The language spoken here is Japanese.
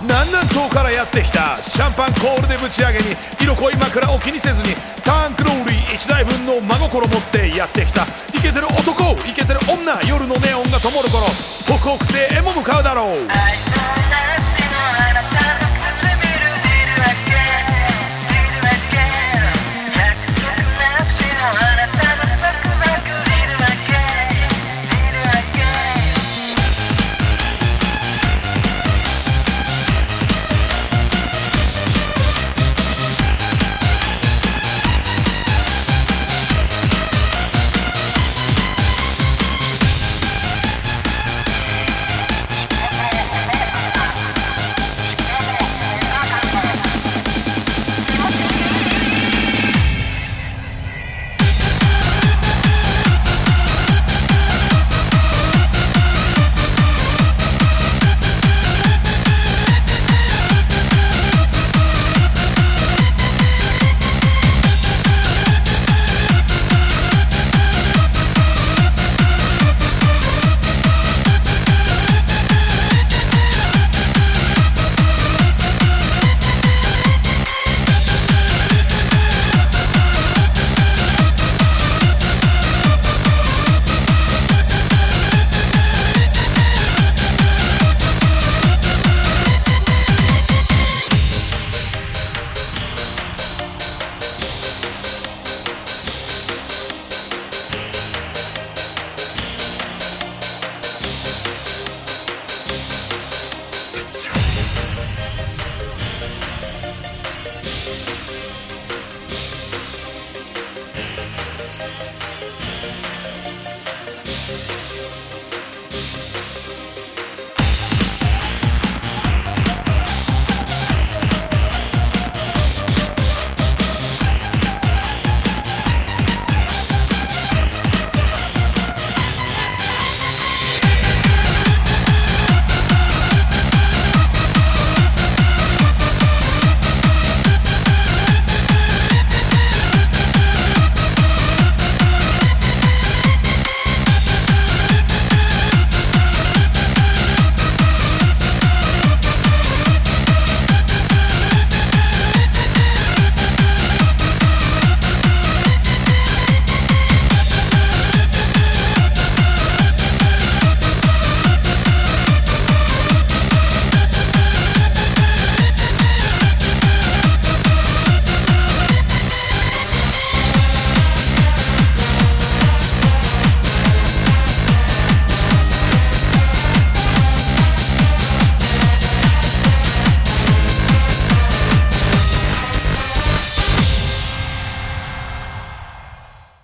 南南東からやってきたシャンパンコールでぶち上げに色濃い枕を気にせずにターンクローリー1台分の真心持ってやってきた。イケてる男イケてる女夜のネオンが灯る頃北北西へも向かうだろう。